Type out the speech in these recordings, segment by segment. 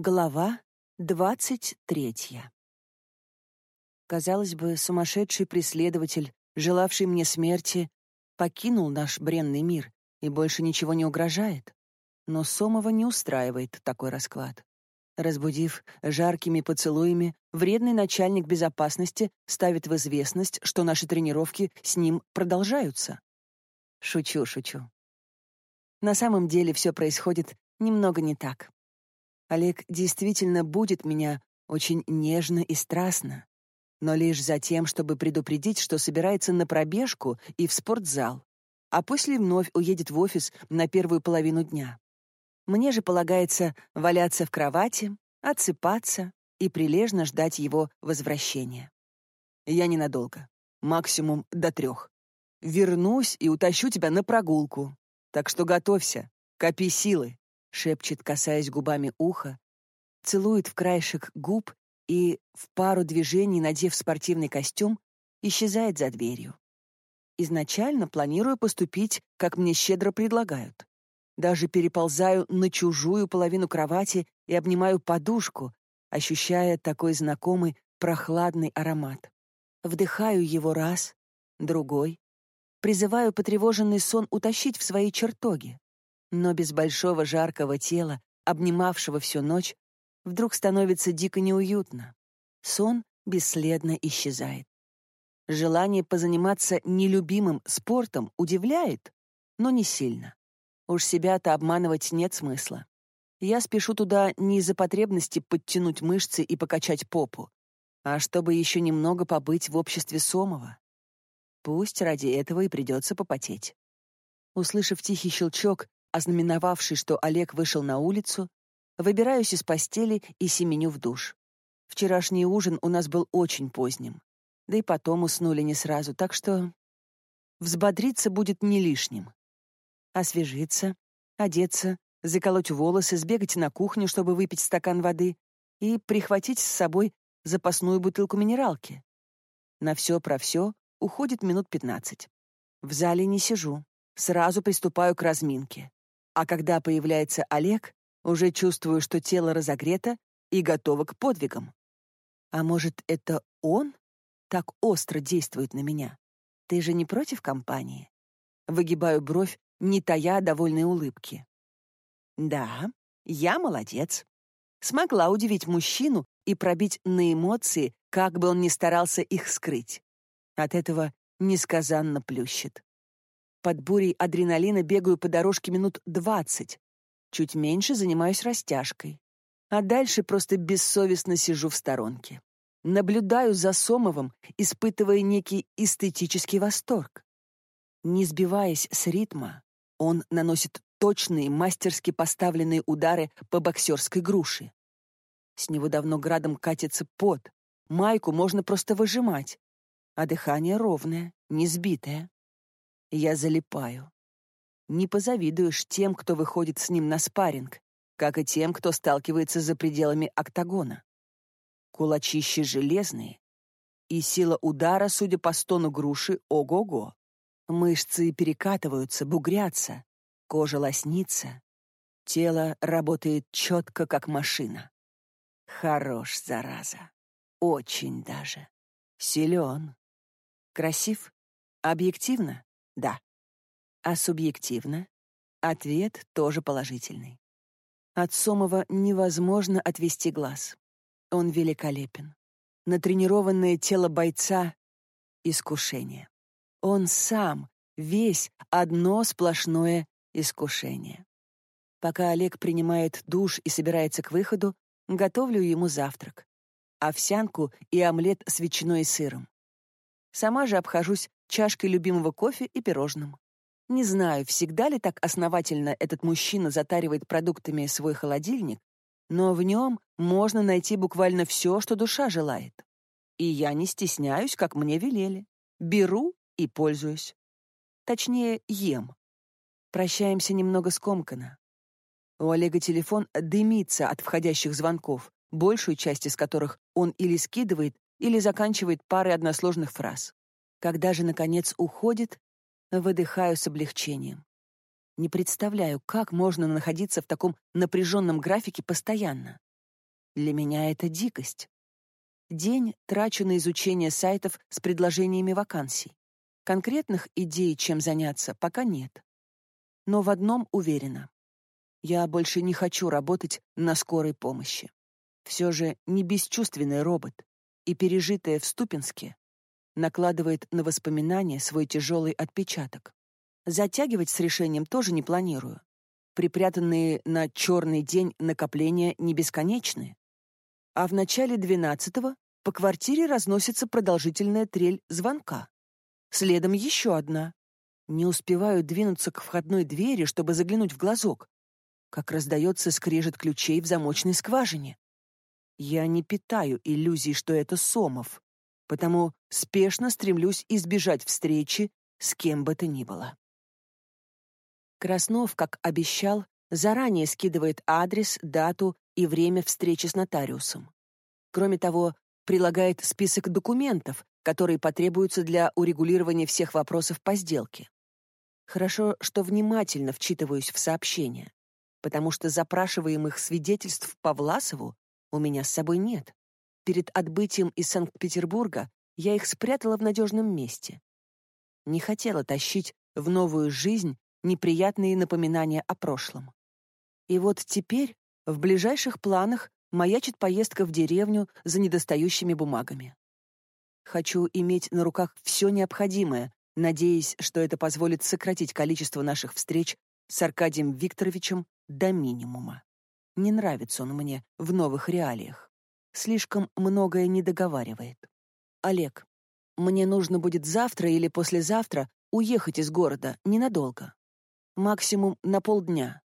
Глава двадцать третья. Казалось бы, сумасшедший преследователь, желавший мне смерти, покинул наш бренный мир и больше ничего не угрожает. Но Сомова не устраивает такой расклад. Разбудив жаркими поцелуями, вредный начальник безопасности ставит в известность, что наши тренировки с ним продолжаются. Шучу, шучу. На самом деле все происходит немного не так. Олег действительно будет меня очень нежно и страстно, но лишь за тем, чтобы предупредить, что собирается на пробежку и в спортзал, а после вновь уедет в офис на первую половину дня. Мне же полагается валяться в кровати, отсыпаться и прилежно ждать его возвращения. Я ненадолго, максимум до трех. Вернусь и утащу тебя на прогулку. Так что готовься, копи силы шепчет, касаясь губами уха, целует в краешек губ и, в пару движений надев спортивный костюм, исчезает за дверью. Изначально планирую поступить, как мне щедро предлагают. Даже переползаю на чужую половину кровати и обнимаю подушку, ощущая такой знакомый прохладный аромат. Вдыхаю его раз, другой. Призываю потревоженный сон утащить в свои чертоги но без большого жаркого тела, обнимавшего всю ночь, вдруг становится дико неуютно. Сон бесследно исчезает. Желание позаниматься нелюбимым спортом удивляет, но не сильно. Уж себя-то обманывать нет смысла. Я спешу туда не из-за потребности подтянуть мышцы и покачать попу, а чтобы еще немного побыть в обществе Сомова. Пусть ради этого и придется попотеть. Услышав тихий щелчок, ознаменовавший, что Олег вышел на улицу, выбираюсь из постели и семеню в душ. Вчерашний ужин у нас был очень поздним. Да и потом уснули не сразу, так что взбодриться будет не лишним. Освежиться, одеться, заколоть волосы, сбегать на кухню, чтобы выпить стакан воды и прихватить с собой запасную бутылку минералки. На все про все уходит минут пятнадцать. В зале не сижу, сразу приступаю к разминке. А когда появляется Олег, уже чувствую, что тело разогрето и готово к подвигам. А может, это он так остро действует на меня? Ты же не против компании? Выгибаю бровь, не тая довольной улыбки. Да, я молодец. Смогла удивить мужчину и пробить на эмоции, как бы он ни старался их скрыть. От этого несказанно плющит. Под бурей адреналина бегаю по дорожке минут двадцать. Чуть меньше занимаюсь растяжкой. А дальше просто бессовестно сижу в сторонке. Наблюдаю за Сомовым, испытывая некий эстетический восторг. Не сбиваясь с ритма, он наносит точные, мастерски поставленные удары по боксерской груши. С него давно градом катится пот, майку можно просто выжимать, а дыхание ровное, не сбитое. Я залипаю. Не позавидуешь тем, кто выходит с ним на спарринг, как и тем, кто сталкивается за пределами октагона. Кулачищи железные, и сила удара, судя по стону груши, ого-го. Мышцы перекатываются, бугрятся, кожа лоснится, тело работает четко, как машина. Хорош, зараза. Очень даже. Силен. Красив. Объективно. Да. А субъективно? Ответ тоже положительный. От Сомова невозможно отвести глаз. Он великолепен. Натренированное тело бойца — искушение. Он сам, весь одно сплошное искушение. Пока Олег принимает душ и собирается к выходу, готовлю ему завтрак. Овсянку и омлет с ветчиной и сыром. Сама же обхожусь чашкой любимого кофе и пирожным. Не знаю, всегда ли так основательно этот мужчина затаривает продуктами свой холодильник, но в нем можно найти буквально все, что душа желает. И я не стесняюсь, как мне велели. Беру и пользуюсь. Точнее, ем. Прощаемся немного скомканно. У Олега телефон дымится от входящих звонков, большую часть из которых он или скидывает, или заканчивает парой односложных фраз. Когда же, наконец, уходит, выдыхаю с облегчением. Не представляю, как можно находиться в таком напряженном графике постоянно. Для меня это дикость. День трачу на изучение сайтов с предложениями вакансий. Конкретных идей, чем заняться, пока нет. Но в одном уверена. Я больше не хочу работать на скорой помощи. Все же не бесчувственный робот, и пережитое в Ступинске накладывает на воспоминания свой тяжелый отпечаток. Затягивать с решением тоже не планирую. Припрятанные на черный день накопления не бесконечны. А в начале двенадцатого по квартире разносится продолжительная трель звонка. Следом еще одна. Не успеваю двинуться к входной двери, чтобы заглянуть в глазок, как раздается скрежет ключей в замочной скважине. Я не питаю иллюзий, что это Сомов, потому спешно стремлюсь избежать встречи с кем бы то ни было. Краснов, как обещал, заранее скидывает адрес, дату и время встречи с нотариусом. Кроме того, прилагает список документов, которые потребуются для урегулирования всех вопросов по сделке. Хорошо, что внимательно вчитываюсь в сообщения, потому что запрашиваемых свидетельств по Власову у меня с собой нет. Перед отбытием из Санкт-Петербурга я их спрятала в надежном месте. Не хотела тащить в новую жизнь неприятные напоминания о прошлом. И вот теперь в ближайших планах маячит поездка в деревню за недостающими бумагами. Хочу иметь на руках все необходимое, надеясь, что это позволит сократить количество наших встреч с Аркадием Викторовичем до минимума. Не нравится он мне в новых реалиях. Слишком многое не договаривает. Олег, мне нужно будет завтра или послезавтра уехать из города ненадолго. Максимум на полдня.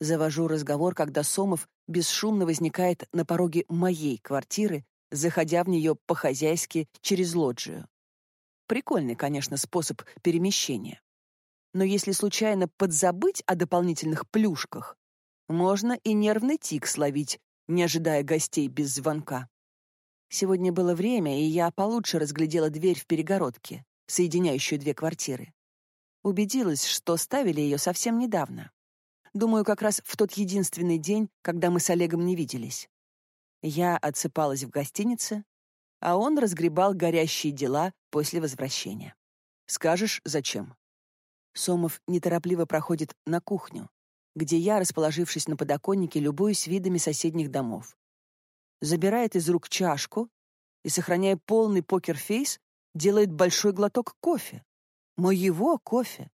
Завожу разговор, когда Сомов бесшумно возникает на пороге моей квартиры, заходя в нее по-хозяйски через лоджию. Прикольный, конечно, способ перемещения. Но если случайно подзабыть о дополнительных плюшках, можно и нервный тик словить, не ожидая гостей без звонка. Сегодня было время, и я получше разглядела дверь в перегородке, соединяющую две квартиры. Убедилась, что ставили ее совсем недавно. Думаю, как раз в тот единственный день, когда мы с Олегом не виделись. Я отсыпалась в гостинице, а он разгребал горящие дела после возвращения. Скажешь, зачем? Сомов неторопливо проходит на кухню, где я, расположившись на подоконнике, любуюсь видами соседних домов. Забирает из рук чашку и, сохраняя полный покерфейс, делает большой глоток кофе. Моего кофе.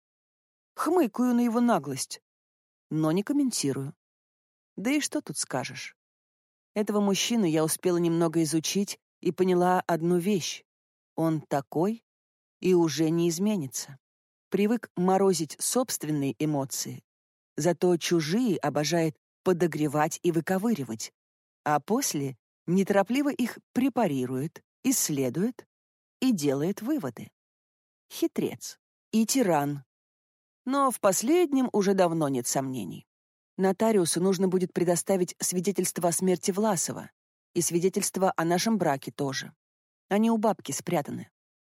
Хмыкаю на его наглость, но не комментирую. Да и что тут скажешь? Этого мужчину я успела немного изучить и поняла одну вещь. Он такой и уже не изменится. Привык морозить собственные эмоции, зато чужие обожает подогревать и выковыривать, а после неторопливо их препарирует, исследует и делает выводы. Хитрец и тиран. Но в последнем уже давно нет сомнений. Нотариусу нужно будет предоставить свидетельство о смерти Власова и свидетельство о нашем браке тоже. Они у бабки спрятаны.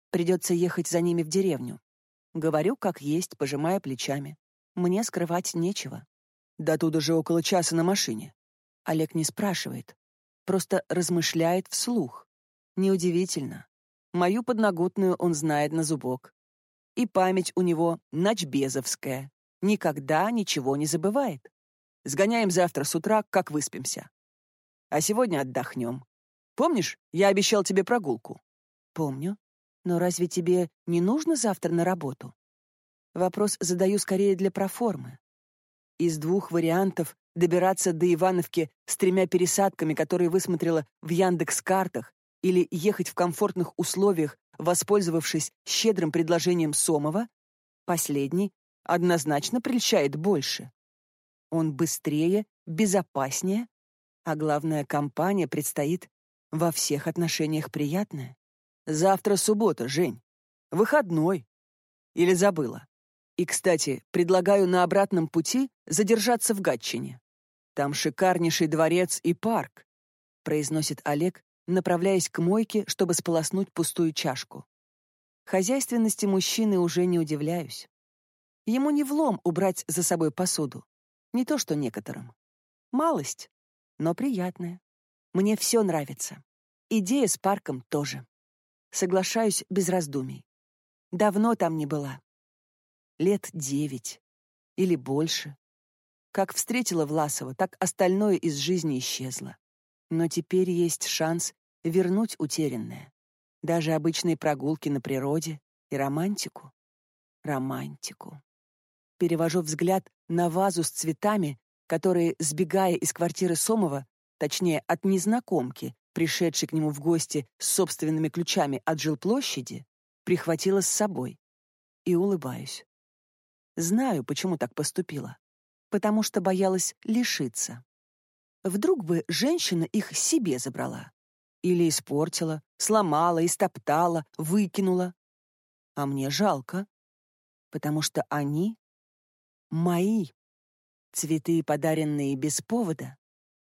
Придется ехать за ними в деревню. Говорю, как есть, пожимая плечами. Мне скрывать нечего. Да туда же около часа на машине. Олег не спрашивает, просто размышляет вслух. Неудивительно. Мою подноготную он знает на зубок. И память у него начбезовская. Никогда ничего не забывает. Сгоняем завтра с утра, как выспимся. А сегодня отдохнем. Помнишь, я обещал тебе прогулку? Помню. Но разве тебе не нужно завтра на работу? Вопрос задаю скорее для проформы. Из двух вариантов добираться до Ивановки с тремя пересадками, которые высмотрела в Яндекс-картах, или ехать в комфортных условиях, воспользовавшись щедрым предложением Сомова, последний однозначно прельщает больше. Он быстрее, безопаснее, а главное, компания предстоит во всех отношениях приятная. Завтра суббота, Жень. Выходной. Или забыла? И, кстати, предлагаю на обратном пути задержаться в Гатчине. Там шикарнейший дворец и парк, произносит Олег, направляясь к мойке, чтобы сполоснуть пустую чашку. Хозяйственности мужчины уже не удивляюсь. Ему не влом убрать за собой посуду. Не то что некоторым. Малость, но приятная. Мне все нравится. Идея с парком тоже. Соглашаюсь без раздумий. Давно там не была. Лет девять. Или больше. Как встретила Власова, так остальное из жизни исчезло. Но теперь есть шанс вернуть утерянное. Даже обычные прогулки на природе и романтику. Романтику. Перевожу взгляд на вазу с цветами, которые, сбегая из квартиры Сомова, точнее, от незнакомки, пришедшей к нему в гости с собственными ключами от жилплощади, прихватила с собой. И улыбаюсь. Знаю, почему так поступила. Потому что боялась лишиться. Вдруг бы женщина их себе забрала. Или испортила, сломала, истоптала, выкинула. А мне жалко, потому что они мои. Цветы, подаренные без повода,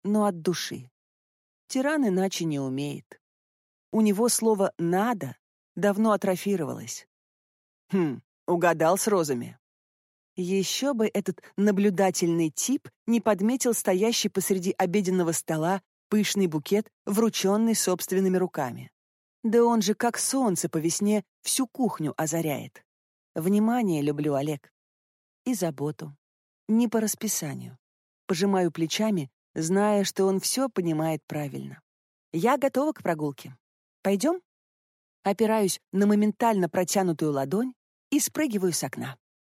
но от души. Тиран иначе не умеет. У него слово «надо» давно атрофировалось. Хм, угадал с розами. Еще бы этот наблюдательный тип не подметил стоящий посреди обеденного стола пышный букет, врученный собственными руками. Да он же как солнце по весне всю кухню озаряет. Внимание люблю, Олег. И заботу не по расписанию. Пожимаю плечами, зная, что он все понимает правильно. Я готова к прогулке. Пойдем? Опираюсь на моментально протянутую ладонь и спрыгиваю с окна.